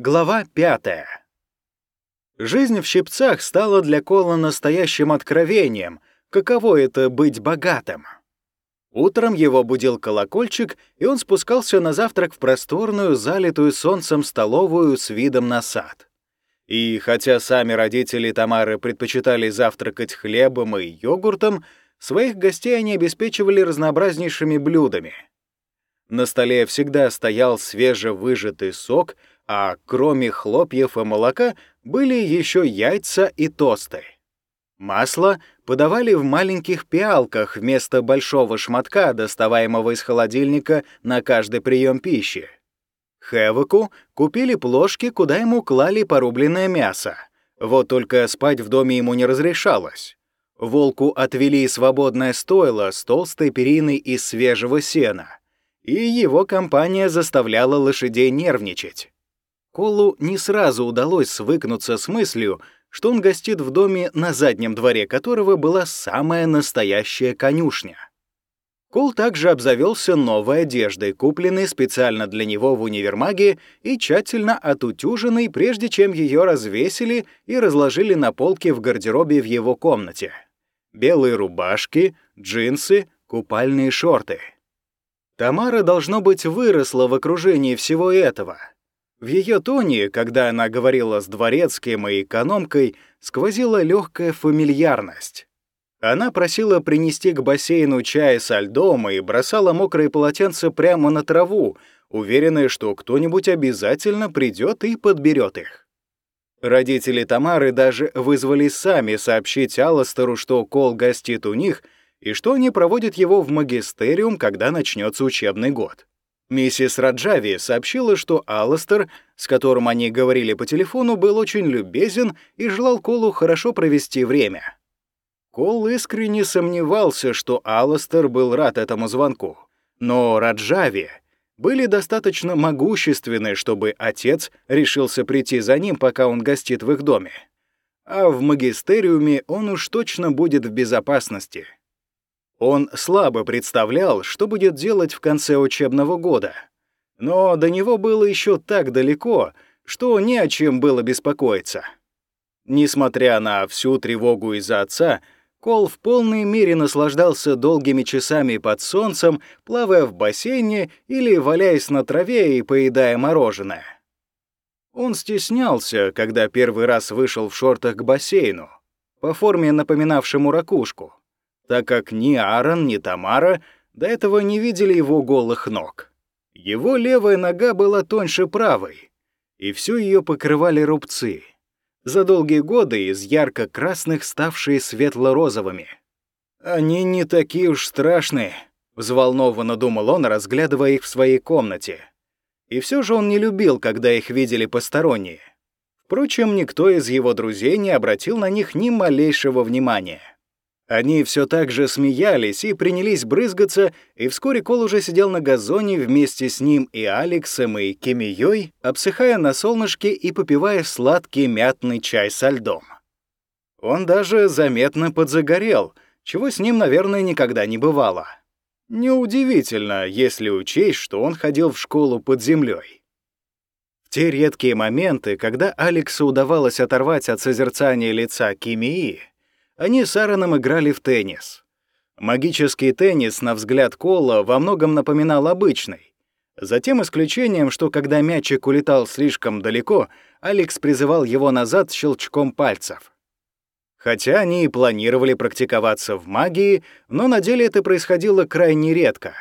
Глава пятая. Жизнь в Щипцах стала для Кола настоящим откровением, каково это быть богатым. Утром его будил колокольчик, и он спускался на завтрак в просторную, залитую солнцем столовую с видом на сад. И хотя сами родители Тамары предпочитали завтракать хлебом и йогуртом, своих гостей они обеспечивали разнообразнейшими блюдами. На столе всегда стоял свежевыжатый сок — а кроме хлопьев и молока были еще яйца и тосты. Масло подавали в маленьких пиалках вместо большого шматка, доставаемого из холодильника на каждый прием пищи. Хэвоку купили плошки, куда ему клали порубленное мясо. Вот только спать в доме ему не разрешалось. Волку отвели свободное стойло с толстой периной из свежего сена, и его компания заставляла лошадей нервничать. Колу не сразу удалось свыкнуться с мыслью, что он гостит в доме, на заднем дворе которого была самая настоящая конюшня. Кол также обзавелся новой одеждой, купленной специально для него в универмаге и тщательно отутюженной, прежде чем ее развесили и разложили на полке в гардеробе в его комнате. Белые рубашки, джинсы, купальные шорты. Тамара, должно быть, выросла в окружении всего этого — в ее тоне, когда она говорила с дворецким и экономкой, сквозила легкая фамильярность. Она просила принести к бассейну чай со льдом и бросала мокрые полотенца прямо на траву, уверенная, что кто-нибудь обязательно придет и подберет их. Родители Тамары даже вызвали сами сообщить Алластеру, что Кол гостит у них и что они проводят его в магистериум, когда начнется учебный год. Миссис Раджави сообщила, что Алластер, с которым они говорили по телефону, был очень любезен и желал Колу хорошо провести время. Кол искренне сомневался, что Алластер был рад этому звонку. Но Раджави были достаточно могущественны, чтобы отец решился прийти за ним, пока он гостит в их доме. А в магистериуме он уж точно будет в безопасности — он слабо представлял, что будет делать в конце учебного года. Но до него было еще так далеко, что не о чем было беспокоиться. Несмотря на всю тревогу из-за отца, Кол в полной мере наслаждался долгими часами под солнцем, плавая в бассейне или валяясь на траве и поедая мороженое. Он стеснялся, когда первый раз вышел в шортах к бассейну, по форме напоминавшему ракушку так как ни Аарон, ни Тамара до этого не видели его голых ног. Его левая нога была тоньше правой, и всю ее покрывали рубцы, за долгие годы из ярко-красных ставшие светло-розовыми. «Они не такие уж страшные», — взволнованно думал он, разглядывая их в своей комнате. И все же он не любил, когда их видели посторонние. Впрочем, никто из его друзей не обратил на них ни малейшего внимания. Они все так же смеялись и принялись брызгаться, и вскоре Кол уже сидел на газоне вместе с ним и Алексом и Кемией, обсыхая на солнышке и попивая сладкий мятный чай со льдом. Он даже заметно подзагорел, чего с ним, наверное, никогда не бывало. Неудивительно, если учесть, что он ходил в школу под землей. В те редкие моменты, когда Алексу удавалось оторвать от созерцания лица Кимии, они с Аароном играли в теннис. Магический теннис, на взгляд Кола, во многом напоминал обычный. За тем исключением, что когда мячик улетал слишком далеко, Алекс призывал его назад щелчком пальцев. Хотя они и планировали практиковаться в магии, но на деле это происходило крайне редко.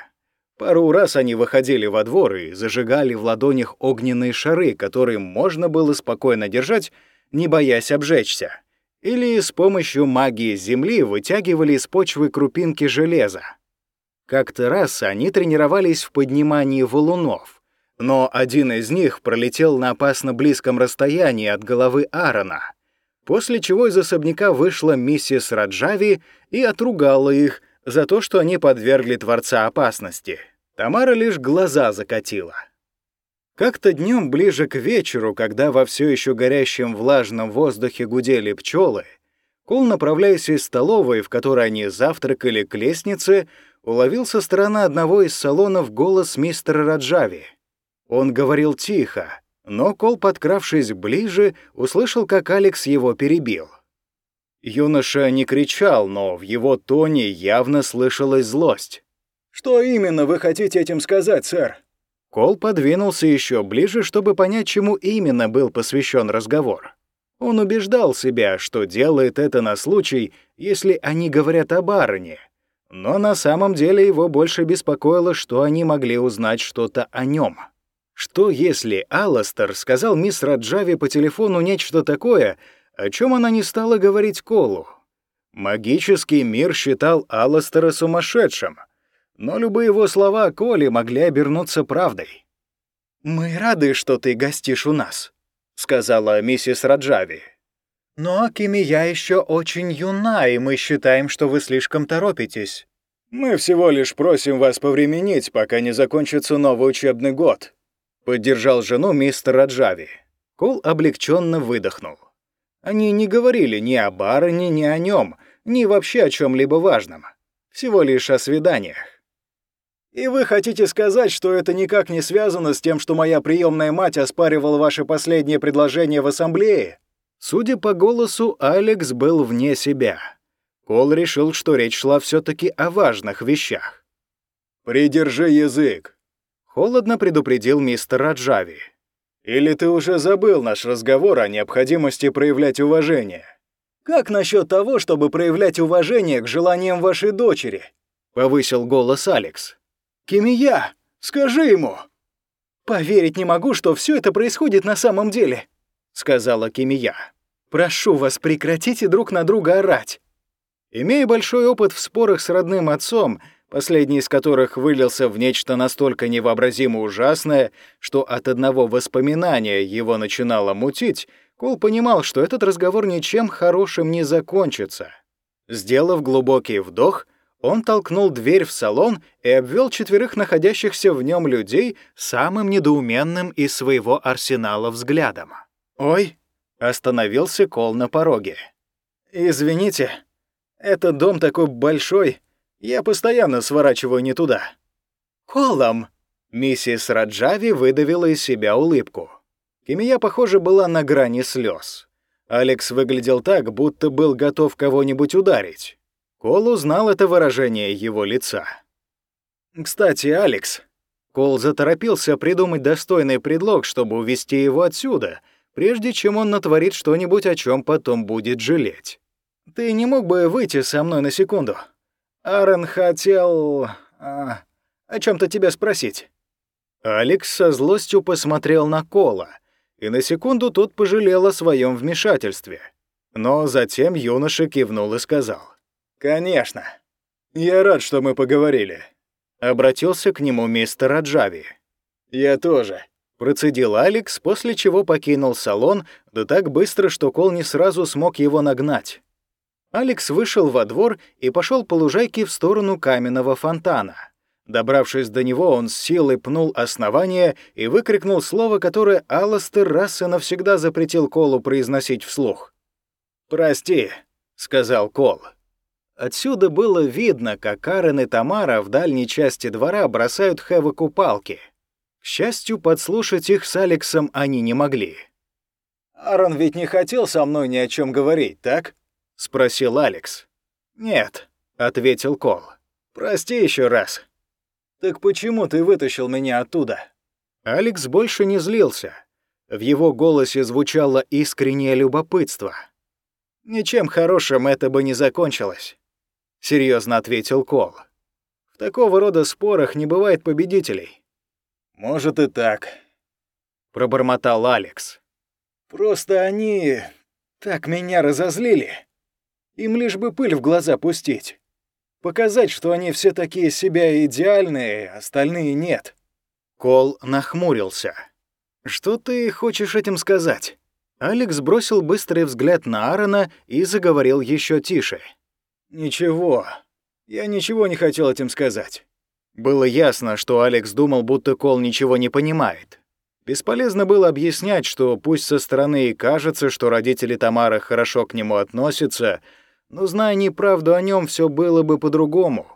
Пару раз они выходили во двор и зажигали в ладонях огненные шары, которые можно было спокойно держать, не боясь обжечься или с помощью магии Земли вытягивали из почвы крупинки железа. Как-то раз они тренировались в поднимании валунов, но один из них пролетел на опасно близком расстоянии от головы Аарона, после чего из особняка вышла миссис Раджави и отругала их за то, что они подвергли Творца опасности. Тамара лишь глаза закатила. Как-то днем ближе к вечеру, когда во все еще горящем влажном воздухе гудели пчелы, Кол, направляясь из столовой, в которой они завтракали к лестнице, уловил со стороны одного из салонов голос мистера Раджави. Он говорил тихо, Но Кол, подкравшись ближе, услышал, как Алекс его перебил. Юноша не кричал, но в его тоне явно слышалась злость. «Что именно вы хотите этим сказать, сэр?» Кол подвинулся еще ближе, чтобы понять, чему именно был посвящен разговор. Он убеждал себя, что делает это на случай, если они говорят о барыне. Но на самом деле его больше беспокоило, что они могли узнать что-то о нем. Что если Алластер сказал мисс Раджави по телефону нечто такое, о чем она не стала говорить Колу? Магический мир считал Алластера сумасшедшим, но любые его слова Коли могли обернуться правдой. «Мы рады, что ты гостишь у нас», — сказала миссис Раджави. «Но Кимия еще очень юна, и мы считаем, что вы слишком торопитесь». «Мы всего лишь просим вас повременить, пока не закончится новый учебный год», — поддержал жену мистер Раджави. Кол облегченно выдохнул. Они не говорили ни о барыне, ни о нем, ни вообще о чем либо важном. Всего лишь о свиданиях. «И вы хотите сказать, что это никак не связано с тем, что моя приемная мать оспаривала ваше последнее предложение в ассамблее?» Судя по голосу, Алекс был вне себя. Кол решил, что речь шла все таки о важных вещах. «Придержи язык», — холодно предупредил мистер Раджави. «Или ты уже забыл наш разговор о необходимости проявлять уважение? Как насчет того, чтобы проявлять уважение к желаниям вашей дочери?» — повысил голос Алекс. «Кимия, скажи ему!» «Поверить не могу, что все это происходит на самом деле», — сказала Кимия. «Прошу вас, прекратите друг на друга орать». Имея большой опыт в спорах с родным отцом, последний из которых вылился в нечто настолько невообразимо ужасное, что от одного воспоминания его начинало мутить, Кол понимал, что этот разговор ничем хорошим не закончится. Сделав глубокий вдох, он толкнул дверь в салон и обвел четверых находящихся в нем людей самым недоуменным из своего арсенала взглядом. «Ой!» — остановился Кол на пороге. «Извините, этот дом такой большой, я постоянно сворачиваю не туда». «Колом!» — миссис Раджави выдавила из себя улыбку. Кимия, похоже, была на грани слез. Алекс выглядел так, будто был готов кого-нибудь ударить. Кол узнал это выражение его лица. «Кстати, Алекс...» Кол заторопился придумать достойный предлог, чтобы увести его отсюда, прежде чем он натворит что-нибудь, о чем потом будет жалеть. «Ты не мог бы выйти со мной на секунду? Аарон хотел... А, о чем то тебя спросить». Алекс со злостью посмотрел на Кола, и на секунду тот пожалел о своем вмешательстве. Но затем юноша кивнул и сказал. «Конечно. Я рад, что мы поговорили», — обратился к нему мистер Раджави. «Я тоже», — процедил Алекс, после чего покинул салон, да так быстро, что Кол не сразу смог его нагнать. Алекс вышел во двор и пошел по лужайке в сторону каменного фонтана. Добравшись до него, он с силой пнул основание и выкрикнул слово, которое Алластер раз и навсегда запретил Колу произносить вслух. «Прости», — сказал Кол. Отсюда было видно, как Карен и Тамара в дальней части двора бросают Хэвоку палки. К счастью, подслушать их с Алексом они не могли. «Аарон ведь не хотел со мной ни о чем говорить, так?» — спросил Алекс. «Нет», — ответил Кол. «Прости еще раз». «Так почему ты вытащил меня оттуда?» Алекс больше не злился. В его голосе звучало искреннее любопытство. Ничем хорошим это бы не закончилось. — серьезно ответил Кол. «В такого рода спорах не бывает победителей». «Может и так», — пробормотал Алекс. «Просто они так меня разозлили. Им лишь бы пыль в глаза пустить. Показать, что они все такие себя идеальные, остальные нет». Кол нахмурился. «Что ты хочешь этим сказать?» Алекс бросил быстрый взгляд на Аарона и заговорил еще тише. «Ничего. Я ничего не хотел этим сказать». Было ясно, что Алекс думал, будто Кол ничего не понимает. Бесполезно было объяснять, что пусть со стороны и кажется, что родители Тамары хорошо к нему относятся, но, зная неправду о нем, все было бы по-другому.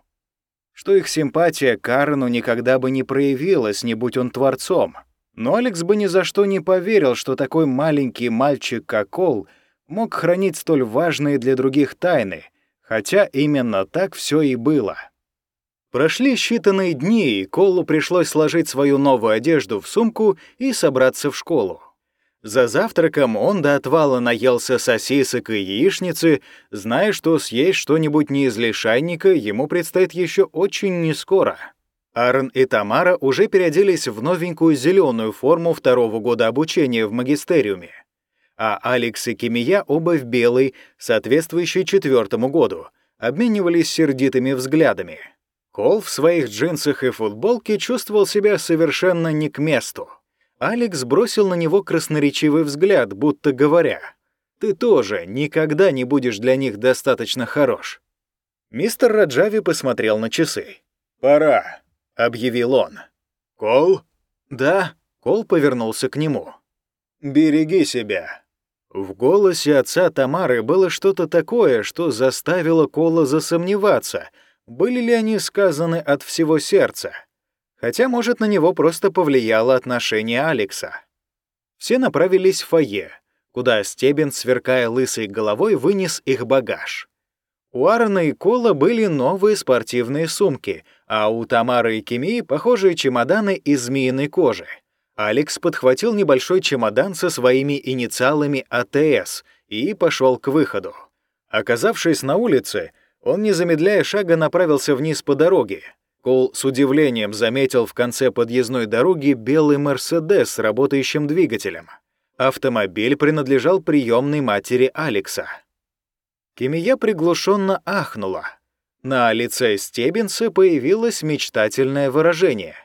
Что их симпатия к Карену никогда бы не проявилась, не будь он творцом. Но Алекс бы ни за что не поверил, что такой маленький мальчик, как Кол, мог хранить столь важные для других тайны, хотя именно так все и было. Прошли считанные дни, и Колу пришлось сложить свою новую одежду в сумку и собраться в школу. За завтраком он до отвала наелся сосисок и яичницы, зная, что съесть что-нибудь не из лишайника ему предстоит еще очень нескоро. Аарон и Тамара уже переоделись в новенькую зеленую форму второго года обучения в магистериуме, а Алекс и Кимия оба в белый, соответствующий четвертому году, обменивались сердитыми взглядами. Кол в своих джинсах и футболке чувствовал себя совершенно не к месту. Алекс бросил на него красноречивый взгляд, будто говоря, «Ты тоже никогда не будешь для них достаточно хорош». Мистер Раджави посмотрел на часы. «Пора», — объявил он. «Кол?» «Да», — Кол повернулся к нему. «Береги себя». В голосе отца Тамары было что-то такое, что заставило Кола засомневаться, были ли они сказаны от всего сердца. Хотя, может, на него просто повлияло отношение Алекса. Все направились в фойе, куда Стебен, сверкая лысой головой, вынес их багаж. У Аарона и Кола были новые спортивные сумки, а у Тамары и Кими похожие чемоданы из змеиной кожи. Алекс подхватил небольшой чемодан со своими инициалами АТС и пошел к выходу. Оказавшись на улице, он, не замедляя шага, направился вниз по дороге. Кол с удивлением заметил в конце подъездной дороги белый «Мерседес» с работающим двигателем. Автомобиль принадлежал приемной матери Алекса. Кимия приглушенно ахнула. На лице Стебенса появилось мечтательное выражение.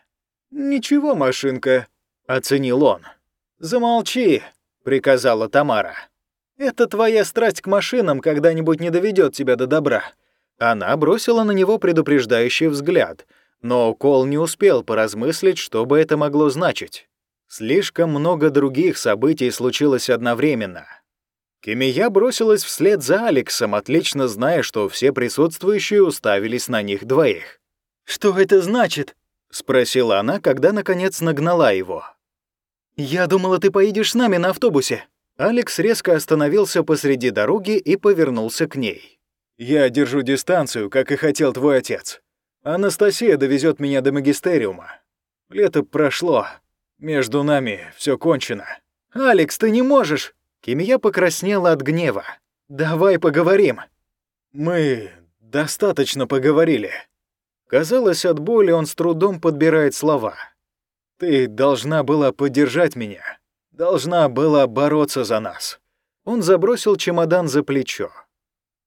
«Ничего, машинка», — оценил он. «Замолчи», — приказала Тамара. «Это твоя страсть к машинам когда-нибудь не доведет тебя до добра». Она бросила на него предупреждающий взгляд, но Кол не успел поразмыслить, что бы это могло значить. Слишком много других событий случилось одновременно. Кемия бросилась вслед за Алексом, отлично зная, что все присутствующие уставились на них двоих. «Что это значит?» — спросила она, когда наконец нагнала его. «Я думала, ты поедешь с нами на автобусе». Алекс резко остановился посреди дороги и повернулся к ней. «Я держу дистанцию, как и хотел твой отец. Анастасия довезет меня до магистериума. Лето прошло. Между нами все кончено». «Алекс, ты не можешь!» Кимия покраснела от гнева. «Давай поговорим». «Мы достаточно поговорили». Казалось, от боли он с трудом подбирает слова. «Ты должна была поддержать меня. Должна была бороться за нас». Он забросил чемодан за плечо.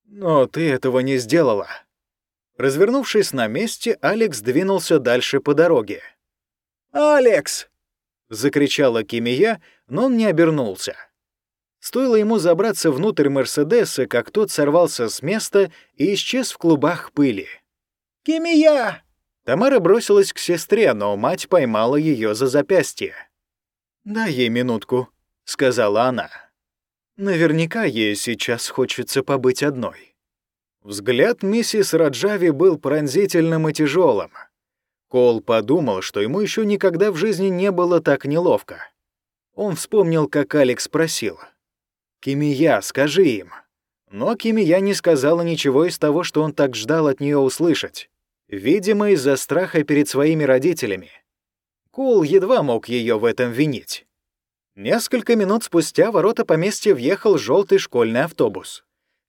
«Но ты этого не сделала». Развернувшись на месте, Алекс двинулся дальше по дороге. «Алекс!» — закричала Кимия, но он не обернулся. Стоило ему забраться внутрь Мерседеса, как тот сорвался с места и исчез в клубах пыли. «Кимия!» Тамара бросилась к сестре, но мать поймала ее за запястье. «Дай ей минутку», — сказала она. «Наверняка ей сейчас хочется побыть одной». Взгляд миссис Раджави был пронзительным и тяжелым. Кол подумал, что ему еще никогда в жизни не было так неловко. Он вспомнил, как Алекс спросил — «Кимия, скажи им». Но Кимия не сказала ничего из того, что он так ждал от нее услышать. Видимо, из-за страха перед своими родителями. Кул едва мог ее в этом винить. Несколько минут спустя ворота поместья въехал желтый школьный автобус.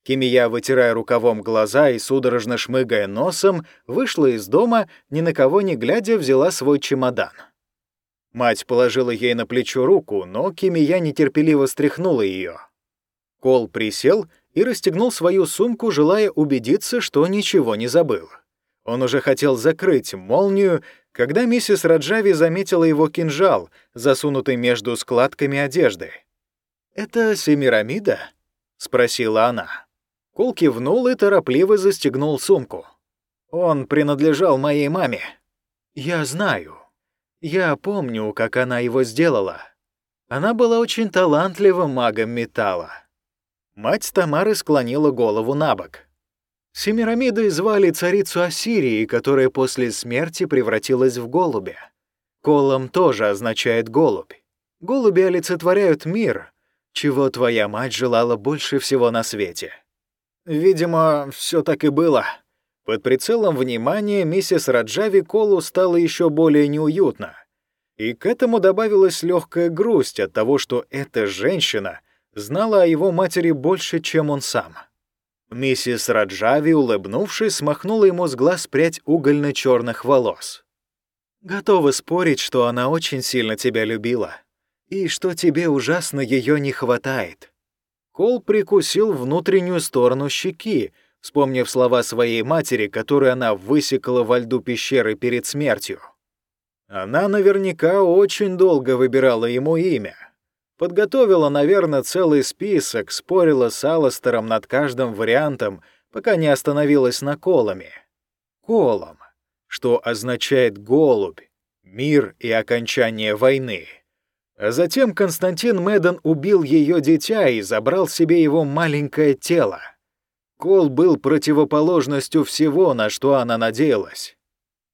Кимия, вытирая рукавом глаза и судорожно шмыгая носом, вышла из дома, ни на кого не глядя, взяла свой чемодан. Мать положила ей на плечо руку, но Кимия нетерпеливо стряхнула ее. Кол присел и расстегнул свою сумку, желая убедиться, что ничего не забыл. Он уже хотел закрыть молнию, когда миссис Раджави заметила его кинжал, засунутый между складками одежды. «Это Семирамида?» — спросила она. Кол кивнул и торопливо застегнул сумку. «Он принадлежал моей маме. Я знаю. Я помню, как она его сделала. Она была очень талантливым магом металла. Мать Тамары склонила голову на бок. Семирамидой звали царицу Ассирии, которая после смерти превратилась в голубя. Колом тоже означает голубь. Голуби олицетворяют мир, чего твоя мать желала больше всего на свете. Видимо, все так и было. Под прицелом внимания миссис Раджави Колу стало еще более неуютно. И к этому добавилась легкая грусть от того, что эта женщина знала о его матери больше, чем он сам. Миссис Раджави, улыбнувшись, смахнула ему с глаз прядь угольно-черных волос. «Готова спорить, что она очень сильно тебя любила», и что тебе ужасно ее не хватает». Кол прикусил внутреннюю сторону щеки, вспомнив слова своей матери, которые она высекла во льду пещеры перед смертью. Она наверняка очень долго выбирала ему имя. Подготовила, наверное, целый список, спорила с Алластером над каждым вариантом, пока не остановилась на Коломе. Колом, что означает «голубь», «мир» и «окончание войны». А затем Константин Мэдден убил ее дитя и забрал себе его маленькое тело. Кол был противоположностью всего, на что она надеялась.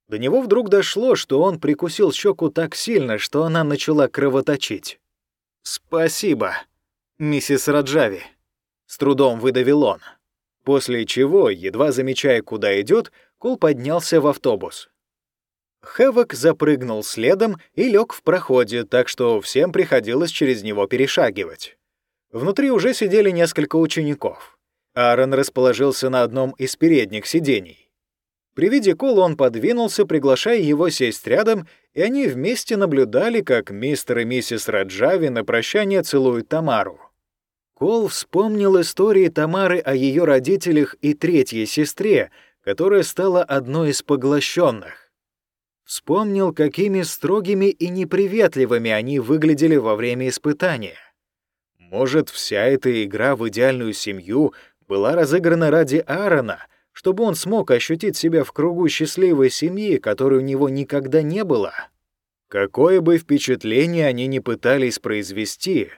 До него вдруг дошло, что он прикусил щеку так сильно, что она начала кровоточить. «Спасибо, миссис Раджави», — с трудом выдавил он. После чего, едва замечая, куда идет, Кол поднялся в автобус. Хэвок запрыгнул следом и лег в проходе, так что всем приходилось через него перешагивать. Внутри уже сидели несколько учеников. Аарон расположился на одном из передних сидений. При виде Кола он подвинулся, приглашая его сесть рядом, и они вместе наблюдали, как мистер и миссис Раджави на прощание целуют Тамару. Кол вспомнил истории Тамары о ее родителях и третьей сестре, которая стала одной из поглощенных. Вспомнил, какими строгими и неприветливыми они выглядели во время испытания. Может, вся эта игра в идеальную семью была разыграна ради Аарона, чтобы он смог ощутить себя в кругу счастливой семьи, которой у него никогда не было? Какое бы впечатление они ни пытались произвести,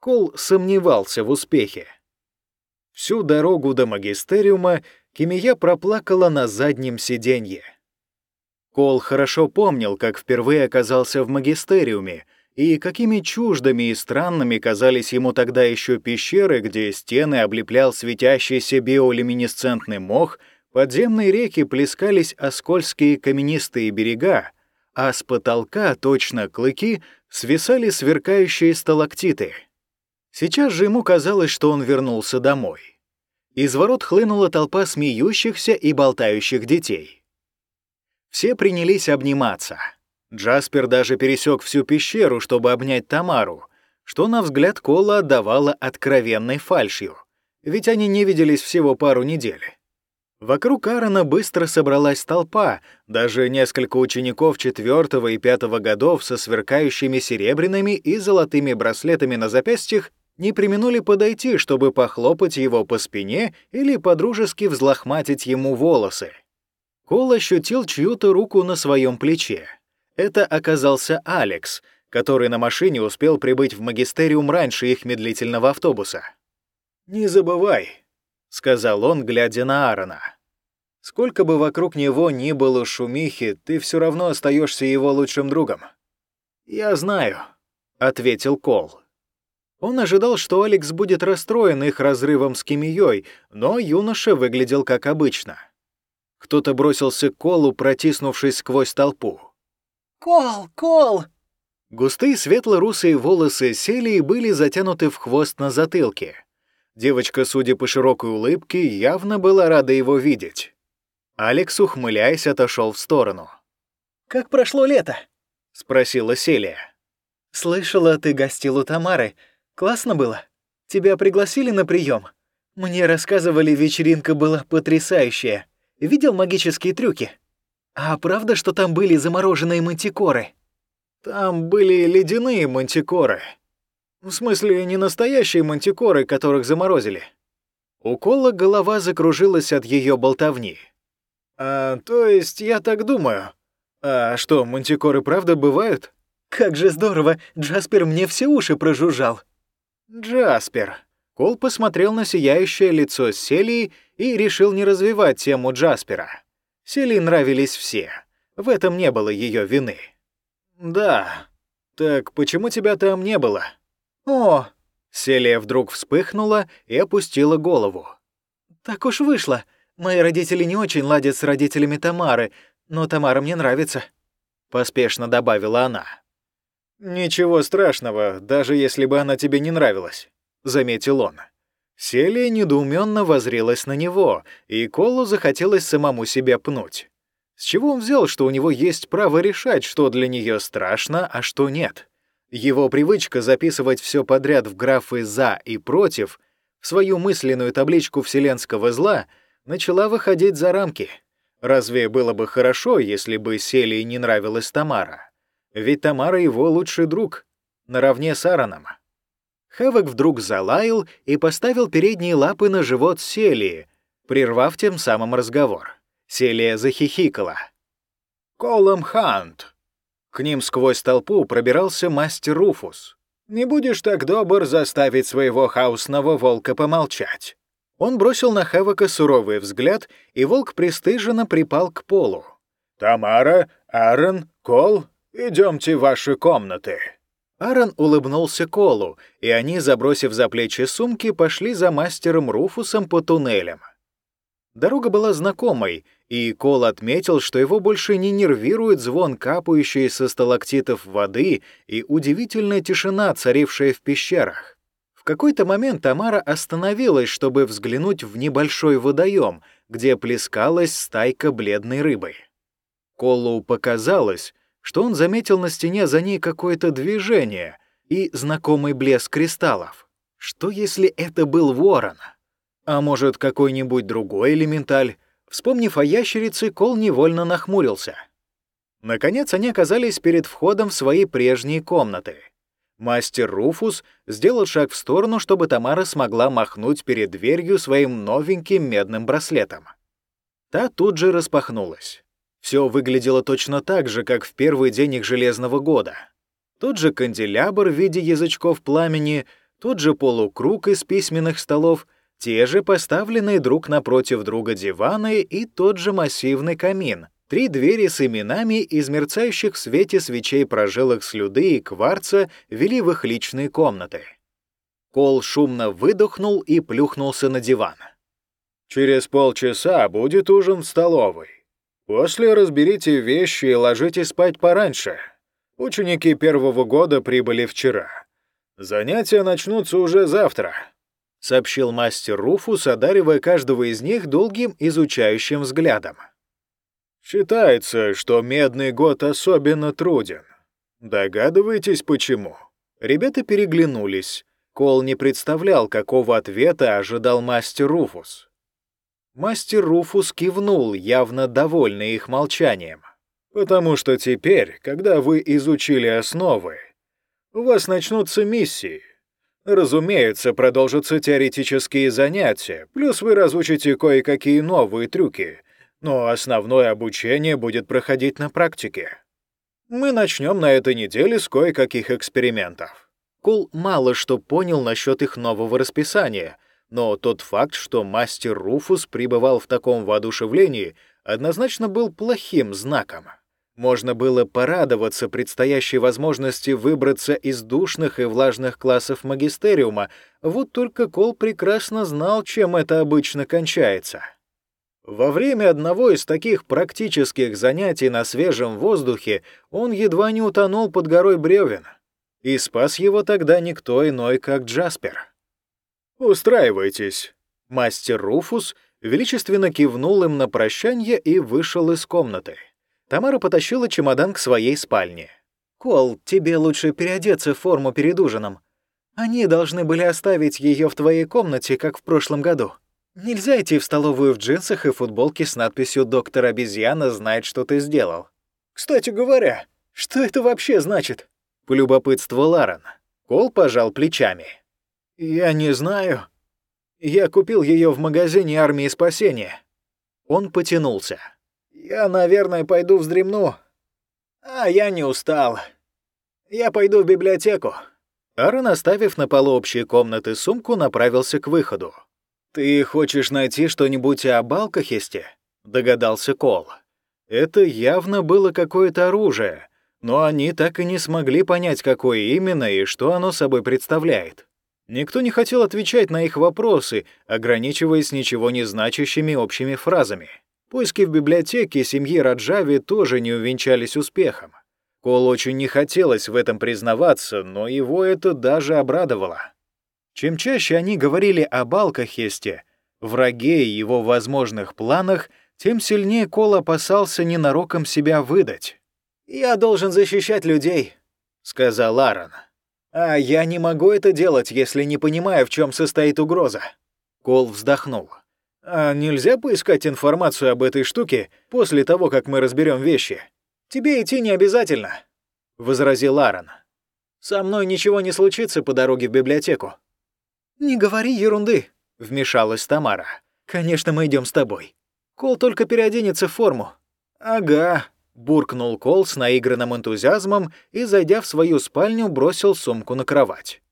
Кол сомневался в успехе. Всю дорогу до магистериума Кимия проплакала на заднем сиденье. Кол хорошо помнил, как впервые оказался в магистериуме, и какими чуждыми и странными казались ему тогда еще пещеры, где стены облеплял светящийся биолюминесцентный мох, подземные реки плескались о скользкие каменистые берега, а с потолка, точно клыки, свисали сверкающие сталактиты. Сейчас же ему казалось, что он вернулся домой. Из ворот хлынула толпа смеющихся и болтающих детей. Все принялись обниматься. Джаспер даже пересек всю пещеру, чтобы обнять Тамару, что, на взгляд Кола, отдавало откровенной фальшью, ведь они не виделись всего пару недель. Вокруг Аарона быстро собралась толпа, даже несколько учеников четвертого и пятого годов со сверкающими серебряными и золотыми браслетами на запястьях не применули подойти, чтобы похлопать его по спине или подружески взлохматить ему волосы. Кол ощутил чью-то руку на своем плече. Это оказался Алекс, который на машине успел прибыть в магистериум раньше их медлительного автобуса. «Не забывай», — сказал он, глядя на Аарона. «Сколько бы вокруг него ни было шумихи, ты все равно остаешься его лучшим другом». «Я знаю», — ответил Кол. Он ожидал, что Алекс будет расстроен их разрывом с Кимией, но юноша выглядел как обычно. Кто-то бросился к Колу, протиснувшись сквозь толпу. «Кол! Кол!» Густые светло-русые волосы сели и были затянуты в хвост на затылке. Девочка, судя по широкой улыбке, явно была рада его видеть. Алекс, ухмыляясь, отошел в сторону. «Как прошло лето?» — спросила Селия. «Слышала, ты гостил у Тамары. Классно было? Тебя пригласили на прием? Мне рассказывали, вечеринка была потрясающая. Видел магические трюки? А правда, что там были замороженные мантикоры? Там были ледяные мантикоры. В смысле, не настоящие мантикоры, которых заморозили. У Колла голова закружилась от ее болтовни. А, то есть, я так думаю. А что, мантикоры правда бывают? Как же здорово, Джаспер мне все уши прожужжал. Джаспер. Кол посмотрел на сияющее лицо Селии и решил не развивать тему Джаспера. Селии нравились все. В этом не было ее вины. «Да. Так почему тебя там не было?» «О!» Селия вдруг вспыхнула и опустила голову. «Так уж вышло. Мои родители не очень ладят с родителями Тамары, но Тамара мне нравится», — поспешно добавила она. «Ничего страшного, даже если бы она тебе не нравилась», — заметил он. Селия недоуменно возрилась на него, и Колу захотелось самому себя пнуть. С чего он взял, что у него есть право решать, что для нее страшно, а что нет? Его привычка записывать все подряд в графы «за» и «против» в свою мысленную табличку вселенского зла начала выходить за рамки. Разве было бы хорошо, если бы Селии не нравилась Тамара? Ведь Тамара его лучший друг, наравне с Аароном. Хэвок вдруг залаял и поставил передние лапы на живот Селии, прервав тем самым разговор. Селия захихикала. «Колом Хант!» К ним сквозь толпу пробирался мастер Руфус. «Не будешь так добр заставить своего хаосного волка помолчать?» Он бросил на Хэвока суровый взгляд, и волк пристыженно припал к полу. «Тамара, Аарон, Кол, идемте в ваши комнаты». Аарон улыбнулся Колу, и они, забросив за плечи сумки, пошли за мастером Руфусом по туннелям. Дорога была знакомой, и Кол отметил, что его больше не нервирует звон капающей со сталактитов воды и удивительная тишина, царившая в пещерах. В какой-то момент Тамара остановилась, чтобы взглянуть в небольшой водоем, где плескалась стайка бледной рыбы. Колу показалось, что он заметил на стене за ней какое-то движение и знакомый блеск кристаллов. Что если это был ворон? А может, какой-нибудь другой элементаль? Вспомнив о ящерице, Кол невольно нахмурился. Наконец они оказались перед входом в свои прежние комнаты. Мастер Руфус сделал шаг в сторону, чтобы Тамара смогла махнуть перед дверью своим новеньким медным браслетом. Та тут же распахнулась. Все выглядело точно так же, как в первый день их Железного года. Тот же канделябр в виде язычков пламени, тот же полукруг из письменных столов, те же поставленные друг напротив друга диваны и тот же массивный камин, три двери с именами из мерцающих в свете свечей прожилок слюды и кварца вели в их личные комнаты. Кол шумно выдохнул и плюхнулся на диван. «Через полчаса будет ужин в столовой. После разберите вещи и ложитесь спать пораньше. Ученики первого года прибыли вчера. Занятия начнутся уже завтра», — сообщил мастер Руфус, одаривая каждого из них долгим изучающим взглядом. «Считается, что медный год особенно труден. Догадываетесь, почему?» Ребята переглянулись. Кол не представлял, какого ответа ожидал мастер Руфус. Мастер Руфус кивнул, явно довольный их молчанием. «Потому что теперь, когда вы изучили основы, у вас начнутся миссии. Разумеется, продолжатся теоретические занятия, плюс вы разучите кое-какие новые трюки, но основное обучение будет проходить на практике. Мы начнем на этой неделе с кое-каких экспериментов». Кул мало что понял насчет их нового расписания — но тот факт, что мастер Руфус пребывал в таком воодушевлении, однозначно был плохим знаком. Можно было порадоваться предстоящей возможности выбраться из душных и влажных классов магистериума, вот только Кол прекрасно знал, чем это обычно кончается. Во время одного из таких практических занятий на свежем воздухе он едва не утонул под горой бревен. И спас его тогда никто иной, как Джаспер. «Устраивайтесь». Мастер Руфус величественно кивнул им на прощание и вышел из комнаты. Тамара потащила чемодан к своей спальне. «Кол, тебе лучше переодеться в форму перед ужином. Они должны были оставить ее в твоей комнате, как в прошлом году. Нельзя идти в столовую в джинсах и футболке с надписью «Доктор обезьяна знает, что ты сделал». «Кстати говоря, что это вообще значит?» — полюбопытствовал Аарон. Кол пожал плечами. «Я не знаю. Я купил ее в магазине армии спасения». Он потянулся. «Я, наверное, пойду вздремну. А я не устал. Я пойду в библиотеку». Аарон, оставив на полу общей комнаты сумку, направился к выходу. «Ты хочешь найти что-нибудь о Балкахесте?» — догадался Кол. Это явно было какое-то оружие, но они так и не смогли понять, какое именно и что оно собой представляет. Никто не хотел отвечать на их вопросы, ограничиваясь ничего не значащими общими фразами. Поиски в библиотеке семьи Раджави тоже не увенчались успехом. Кол очень не хотелось в этом признаваться, но его это даже обрадовало. Чем чаще они говорили об Алкахесте, враге и его возможных планах, тем сильнее Кол опасался ненароком себя выдать. «Я должен защищать людей», — сказал Аарон. «А я не могу это делать, если не понимаю, в чем состоит угроза». Кол вздохнул. «А нельзя поискать информацию об этой штуке после того, как мы разберем вещи? Тебе идти не обязательно», — возразил Аарон. «Со мной ничего не случится по дороге в библиотеку». «Не говори ерунды», — вмешалась Тамара. «Конечно, мы идем с тобой. Кол только переоденется в форму». «Ага», — буркнул Кол с наигранным энтузиазмом и, зайдя в свою спальню, бросил сумку на кровать.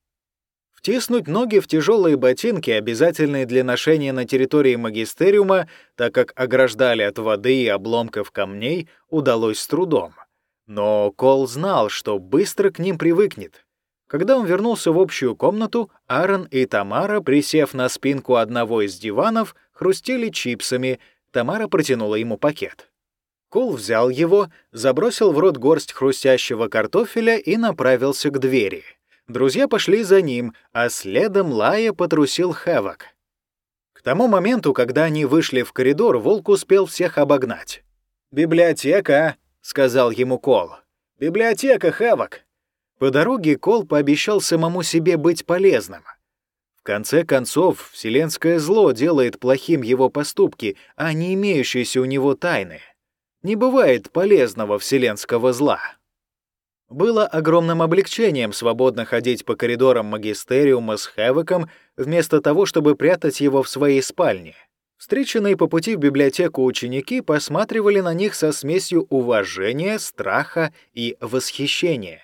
Втиснуть ноги в тяжелые ботинки, обязательные для ношения на территории магистериума, так как ограждали от воды и обломков камней, удалось с трудом. Но Кол знал, что быстро к ним привыкнет. Когда он вернулся в общую комнату, Аарон и Тамара, присев на спинку одного из диванов, хрустели чипсами, Тамара протянула ему пакет. Кол взял его, забросил в рот горсть хрустящего картофеля и направился к двери. Друзья пошли за ним, а следом Лая потрусил Хэвок. К тому моменту, когда они вышли в коридор, волк успел всех обогнать. «Библиотека», — сказал ему Кол. «Библиотека, Хэвок». По дороге Кол пообещал самому себе быть полезным конце концов, вселенское зло делает плохим его поступки, а не имеющиеся у него тайны. Не бывает полезного вселенского зла. Было огромным облегчением свободно ходить по коридорам магистериума с Хэвоком вместо того, чтобы прятать его в своей спальне. Встреченные по пути в библиотеку ученики посматривали на них со смесью уважения, страха и восхищения.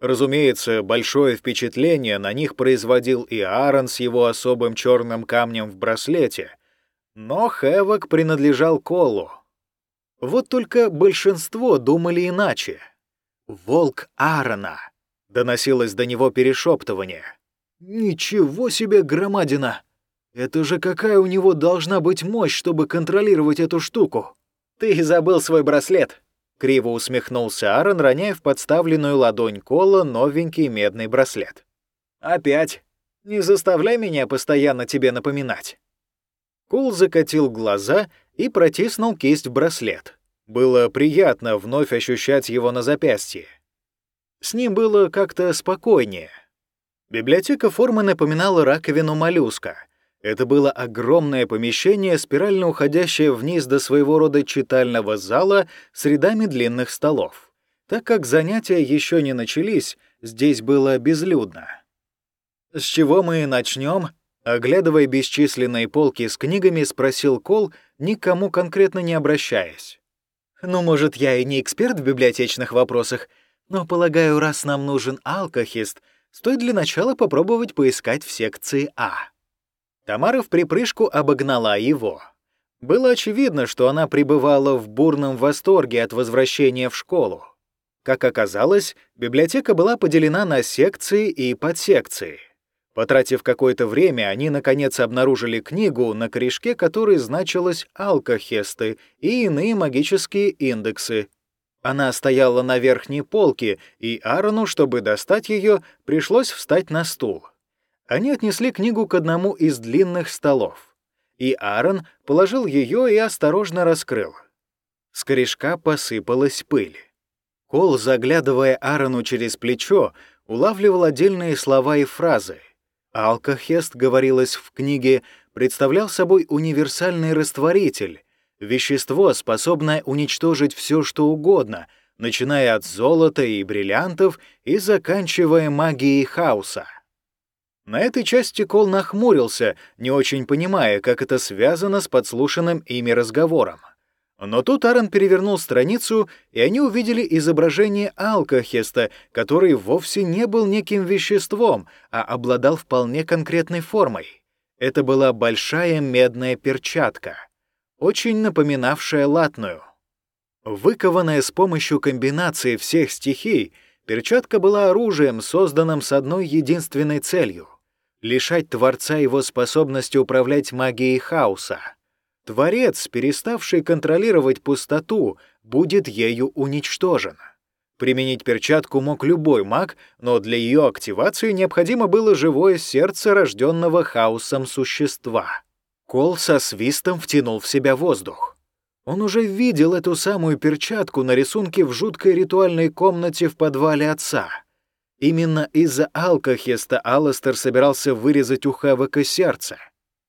Разумеется, большое впечатление на них производил и Аарон с его особым черным камнем в браслете, но Хэвок принадлежал Колу. Вот только большинство думали иначе. «Волк Аарона!» — доносилось до него перешептывание. «Ничего себе громадина! Это же какая у него должна быть мощь, чтобы контролировать эту штуку!» «Ты забыл свой браслет!» Криво усмехнулся Аарон, роняя в подставленную ладонь Кола новенький медный браслет. «Опять? Не заставляй меня постоянно тебе напоминать». Кол закатил глаза и протиснул кисть в браслет. Было приятно вновь ощущать его на запястье. С ним было как-то спокойнее. Библиотека формы напоминала раковину моллюска — это было огромное помещение, спирально уходящее вниз до своего рода читального зала с рядами длинных столов. Так как занятия еще не начались, здесь было безлюдно. «С чего мы начнем?» Оглядывая бесчисленные полки с книгами, спросил Кол, никому конкретно не обращаясь. «Ну, может, я и не эксперт в библиотечных вопросах, но, полагаю, раз нам нужен алкохист, стоит для начала попробовать поискать в секции А». Тамара в припрыжку обогнала его. Было очевидно, что она пребывала в бурном восторге от возвращения в школу. Как оказалось, библиотека была поделена на секции и подсекции. Потратив какое-то время, они наконец обнаружили книгу, на корешке которой значилось «Алкохесты» и иные магические индексы. Она стояла на верхней полке, и Аарону, чтобы достать ее, пришлось встать на стул. Они отнесли книгу к одному из длинных столов, и Аарон положил ее и осторожно раскрыл. С корешка посыпалась пыль. Кол, заглядывая Аарону через плечо, улавливал отдельные слова и фразы. Алкохест, говорилось в книге, представлял собой универсальный растворитель, вещество, способное уничтожить все, что угодно, начиная от золота и бриллиантов и заканчивая магией хаоса. На этой части Кол нахмурился, не очень понимая, как это связано с подслушанным ими разговором. Но тут Аарон перевернул страницу, и они увидели изображение алкохеста, который вовсе не был неким веществом, а обладал вполне конкретной формой. Это была большая медная перчатка, очень напоминавшая латную. Выкованная с помощью комбинации всех стихий, перчатка была оружием, созданным с одной единственной целью — лишать Творца его способности управлять магией хаоса. Творец, переставший контролировать пустоту, будет ею уничтожен. Применить перчатку мог любой маг, но для ее активации необходимо было живое сердце рожденного хаосом существа. Кол со свистом втянул в себя воздух. Он уже видел эту самую перчатку на рисунке в жуткой ритуальной комнате в подвале отца. Именно из-за алкохеста Алластер собирался вырезать у Хэвока сердце.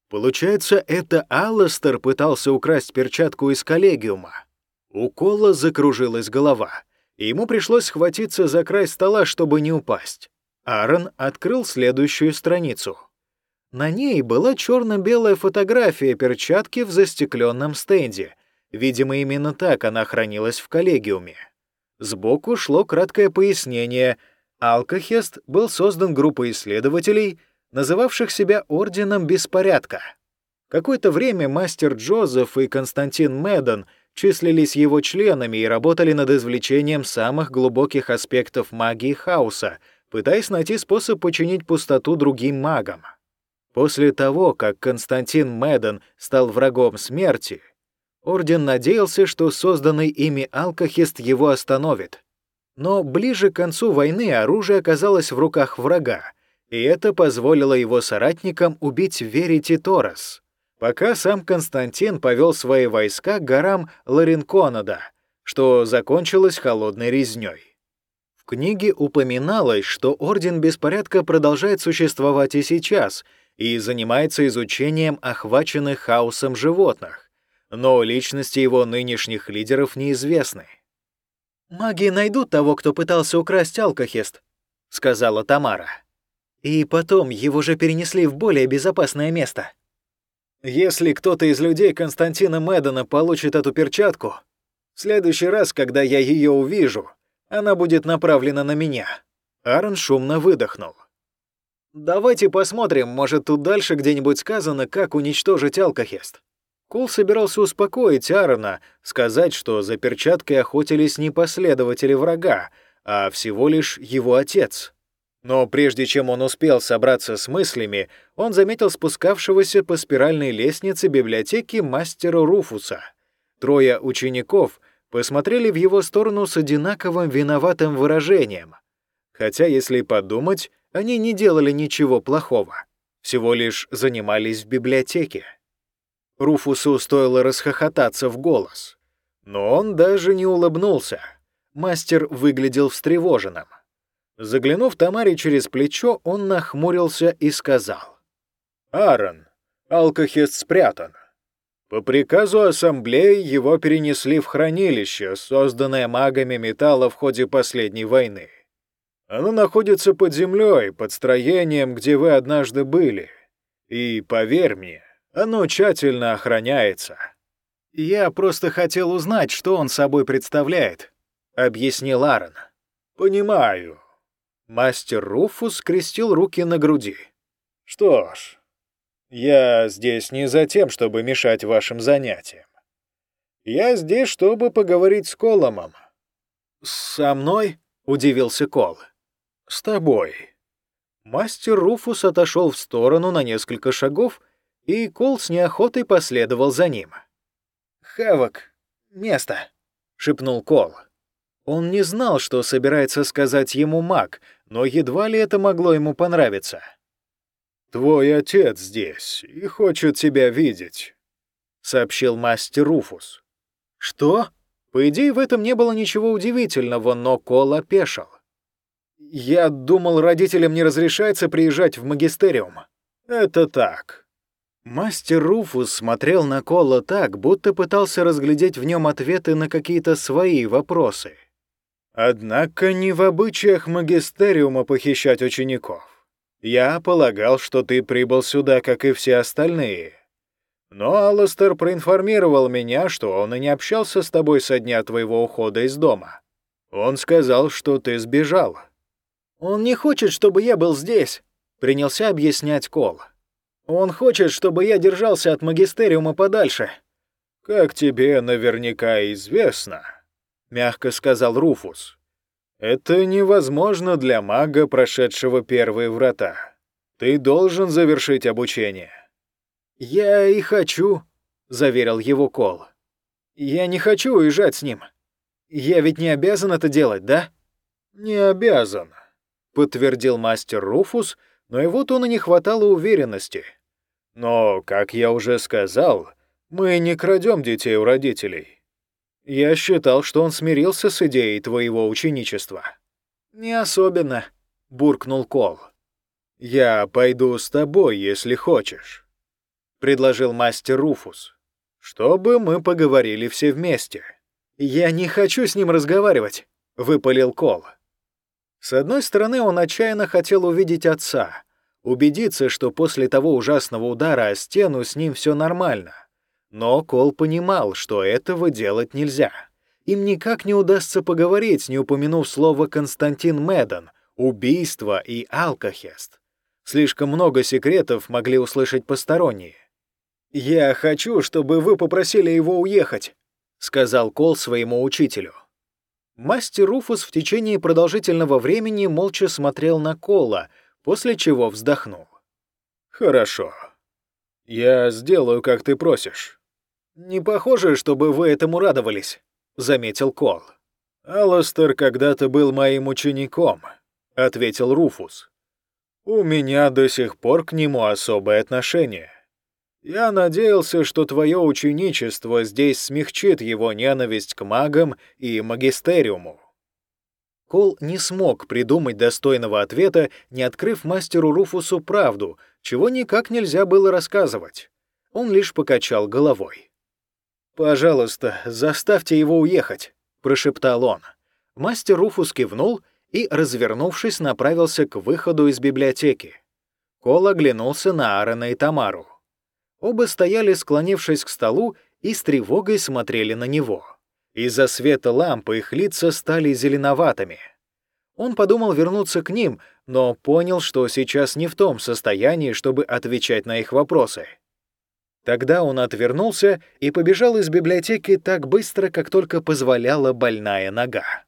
Получается, это Алластер пытался украсть перчатку из коллегиума. У Кола закружилась голова, и ему пришлось схватиться за край стола, чтобы не упасть. Аарон открыл следующую страницу. На ней была черно-белая фотография перчатки в застекленном стенде. Видимо, именно так она хранилась в коллегиуме. Сбоку шло краткое пояснение. Алкохест был создан группой исследователей, называвших себя Орденом Беспорядка. Какое-то время мастер Джозеф и Константин Медон числились его членами и работали над извлечением самых глубоких аспектов магии хаоса, пытаясь найти способ починить пустоту другим магам. После того, как Константин Медон стал врагом смерти, Орден надеялся, что созданный ими алкохист его остановит. Но ближе к концу войны оружие оказалось в руках врага, и это позволило его соратникам убить Верити Торос, пока сам Константин повел свои войска к горам Ларинконада, что закончилось холодной резнёй. В книге упоминалось, что Орден Беспорядка продолжает существовать и сейчас — и занимается изучением охваченных хаосом животных, но личности его нынешних лидеров неизвестны. «Маги найдут того, кто пытался украсть алкохест», — сказала Тамара. «И потом его же перенесли в более безопасное место». «Если кто-то из людей Константина Мэддена получит эту перчатку, в следующий раз, когда я ее увижу, она будет направлена на меня». Аарон шумно выдохнул. Давайте посмотрим, может, тут дальше где-нибудь сказано, как уничтожить алкохест. Кул собирался успокоить Аарона, сказать, что за перчаткой охотились не последователи врага, а всего лишь его отец. Но прежде чем он успел собраться с мыслями, он заметил спускавшегося по спиральной лестнице библиотеки мастера Руфуса. Трое учеников посмотрели в его сторону с одинаковым виноватым выражением. Хотя, если подумать, они не делали ничего плохого, всего лишь занимались в библиотеке. Руфусу стоило расхохотаться в голос, но он даже не улыбнулся. Мастер выглядел встревоженным. Заглянув Тамаре через плечо, он нахмурился и сказал. «Аарон, алкохист спрятан. По приказу ассамблеи его перенесли в хранилище, созданное магами металла в ходе последней войны. Оно находится под землей, под строением, где вы однажды были. И, поверь мне, оно тщательно охраняется. Я просто хотел узнать, что он собой представляет, объяснил Аарон. Понимаю. Мастер Руфус скрестил руки на груди. Что ж, я здесь не за тем, чтобы мешать вашим занятиям. Я здесь, чтобы поговорить с Коломом. «Со мной?» — удивился Кол. «С тобой». Мастер Руфус отошел в сторону на несколько шагов, и Кол с неохотой последовал за ним. «Хавок, место», — шепнул Кол. Он не знал, что собирается сказать ему маг, но едва ли это могло ему понравиться. «Твой отец здесь и хочет тебя видеть», — сообщил мастер Руфус. «Что?» По идее, в этом не было ничего удивительного, но Кол опешил. Я думал, родителям не разрешается приезжать в магистериум. Это так. Мастер Руфус смотрел на Кола так, будто пытался разглядеть в нем ответы на какие-то свои вопросы. Однако не в обычаях магистериума похищать учеников. Я полагал, что ты прибыл сюда, как и все остальные. Но Алластер проинформировал меня, что он и не общался с тобой со дня твоего ухода из дома. Он сказал, что ты сбежал. «Он не хочет, чтобы я был здесь», — принялся объяснять Кол. «Он хочет, чтобы я держался от магистериума подальше». «Как тебе наверняка известно», — мягко сказал Руфус. «Это невозможно для мага, прошедшего первые врата. Ты должен завершить обучение». «Я и хочу», — заверил его Кол. «Я не хочу уезжать с ним. Я ведь не обязан это делать, да?» «Не обязан», — подтвердил мастер Руфус, но его тону не хватало уверенности. «Но, как я уже сказал, мы не крадем детей у родителей. Я считал, что он смирился с идеей твоего ученичества». «Не особенно», — буркнул Кол. «Я пойду с тобой, если хочешь», — предложил мастер Руфус, «чтобы мы поговорили все вместе». «Я не хочу с ним разговаривать», — выпалил Кол. С одной стороны, он отчаянно хотел увидеть отца, убедиться, что после того ужасного удара о стену с ним все нормально. Но Кол понимал, что этого делать нельзя. Им никак не удастся поговорить, не упомянув слово «Константин Медон», «убийство» и «алкохест». Слишком много секретов могли услышать посторонние. «Я хочу, чтобы вы попросили его уехать», — сказал Кол своему учителю. Мастер Руфус в течение продолжительного времени молча смотрел на Кола, после чего вздохнул. «Хорошо. Я сделаю, как ты просишь». «Не похоже, чтобы вы этому радовались», — заметил Кол. «Алластер когда-то был моим учеником», — ответил Руфус. «У меня до сих пор к нему особое отношение. Я надеялся, что твое ученичество здесь смягчит его ненависть к магам и магистериуму». Кол не смог придумать достойного ответа, не открыв мастеру Руфусу правду, чего никак нельзя было рассказывать. Он лишь покачал головой. «Пожалуйста, заставьте его уехать», — прошептал он. Мастер Руфус кивнул и, развернувшись, направился к выходу из библиотеки. Кол оглянулся на Аарона и Тамару. Оба стояли, склонившись к столу, и с тревогой смотрели на него. Из-за света лампы их лица стали зеленоватыми. Он подумал вернуться к ним, но понял, что сейчас не в том состоянии, чтобы отвечать на их вопросы. Тогда он отвернулся и побежал из библиотеки так быстро, как только позволяла больная нога.